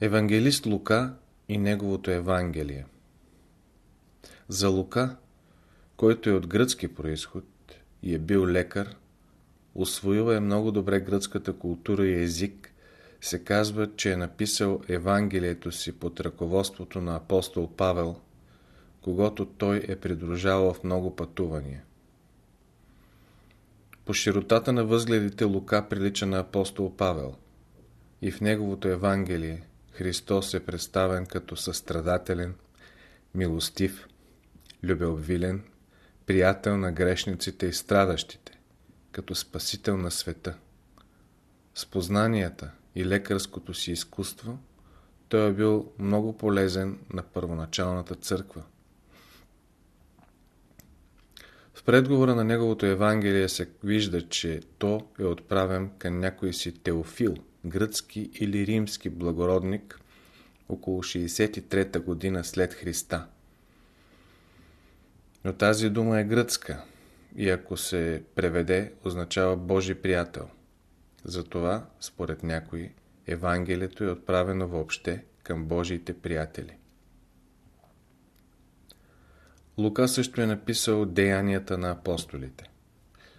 Евангелист Лука и неговото Евангелие За Лука, който е от гръцки происход и е бил лекар, освоил е много добре гръцката култура и език, се казва, че е написал Евангелието си под ръководството на апостол Павел, когато той е придружавал в много пътувания. По широтата на възгледите Лука прилича на апостол Павел и в неговото Евангелие Христос е представен като състрадателен, милостив, любелвилен, приятел на грешниците и страдащите, като спасител на света. С познанията и лекарското си изкуство той е бил много полезен на първоначалната църква. В предговора на неговото Евангелие се вижда, че то е отправен към някой си Теофил, гръцки или римски благородник, около 63 година след Христа. Но тази дума е гръцка и ако се преведе, означава Божи приятел. Затова, според някои, Евангелието е отправено въобще към Божиите приятели. Лука също е написал Деянията на апостолите.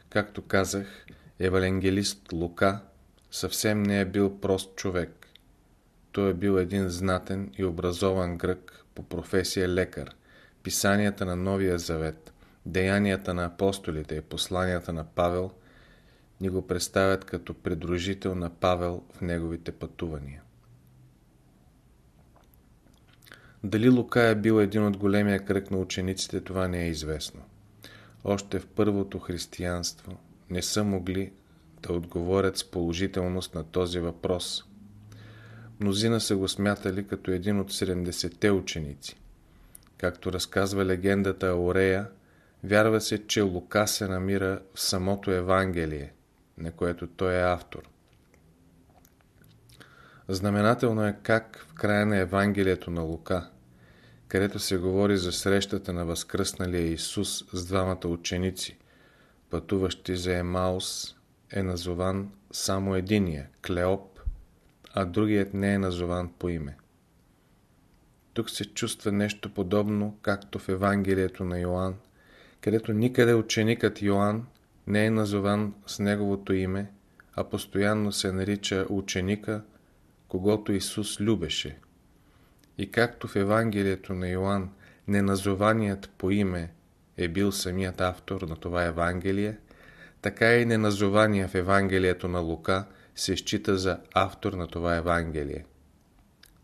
Както казах, евангелист Лука съвсем не е бил прост човек. Той е бил един знатен и образован грък по професия лекар. Писанията на Новия Завет, Деянията на апостолите и посланията на Павел ни го представят като придружител на Павел в неговите пътувания. Дали Лука е бил един от големия кръг на учениците, това не е известно. Още в първото християнство не са могли да отговорят с положителност на този въпрос. Мнозина са го смятали като един от 70-те ученици. Както разказва легендата Орея, вярва се, че Лука се намира в самото Евангелие, на което той е автор. Знаменателно е как в края на Евангелието на Лука, където се говори за срещата на възкръсналия Исус с двамата ученици, пътуващи за Емаус, е назован само единия, Клеоп, а другият не е назован по име. Тук се чувства нещо подобно, както в Евангелието на Йоанн, където никъде ученикът Йоанн не е назован с неговото име, а постоянно се нарича ученика, когато Исус любеше. И както в Евангелието на Йоанн неназованият по име е бил самият автор на това Евангелие, така и неназования в Евангелието на Лука се счита за автор на това Евангелие.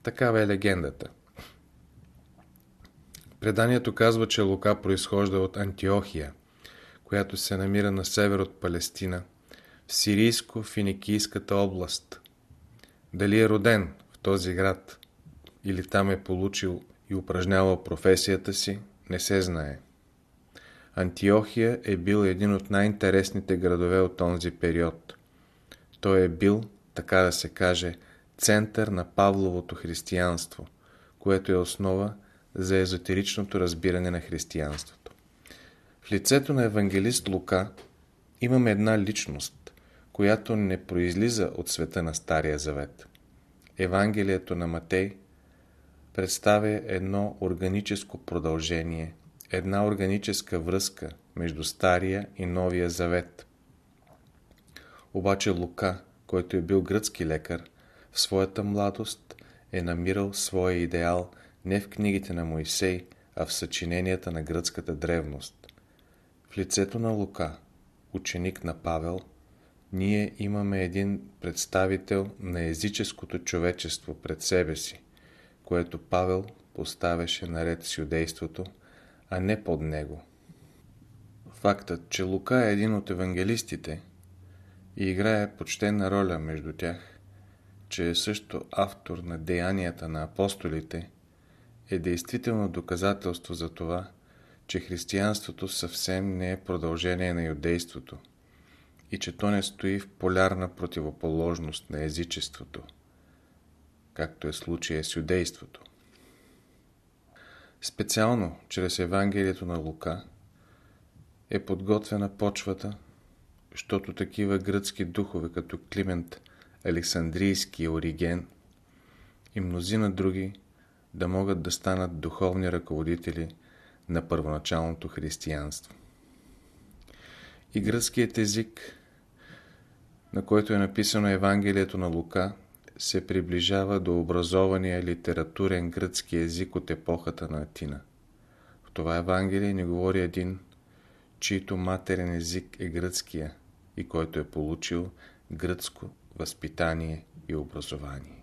Такава е легендата. Преданието казва, че Лука произхожда от Антиохия, която се намира на север от Палестина, в Сирийско-Финикийската област. Дали е роден в този град или там е получил и упражнявал професията си, не се знае. Антиохия е бил един от най-интересните градове от този период. Той е бил, така да се каже, център на Павловото християнство, което е основа за езотеричното разбиране на християнството. В лицето на евангелист Лука имаме една личност, която не произлиза от света на Стария Завет. Евангелието на Матей представя едно органическо продължение, една органическа връзка между Стария и Новия Завет. Обаче Лука, който е бил гръцки лекар, в своята младост е намирал своя идеал не в книгите на Моисей, а в съчиненията на гръцката древност. В лицето на Лука, ученик на Павел, ние имаме един представител на езическото човечество пред себе си, което Павел поставяше наред с юдейството, а не под него. Фактът, че Лука е един от евангелистите и играе почтена роля между тях, че е също автор на деянията на апостолите, е действително доказателство за това, че християнството съвсем не е продължение на юдейството и че то не стои в полярна противоположност на езичеството, както е случая с юдейството. Специално чрез Евангелието на Лука е подготвена почвата, защото такива гръцки духове като Климент Александрийски Ориген и мнозина други да могат да станат духовни ръководители на първоначалното християнство. И гръцкият език, на който е написано Евангелието на Лука, се приближава до образования литературен гръцки език от епохата на Атина. В това Евангелие ни говори един, чийто матерен език е гръцкия и който е получил гръцко възпитание и образование.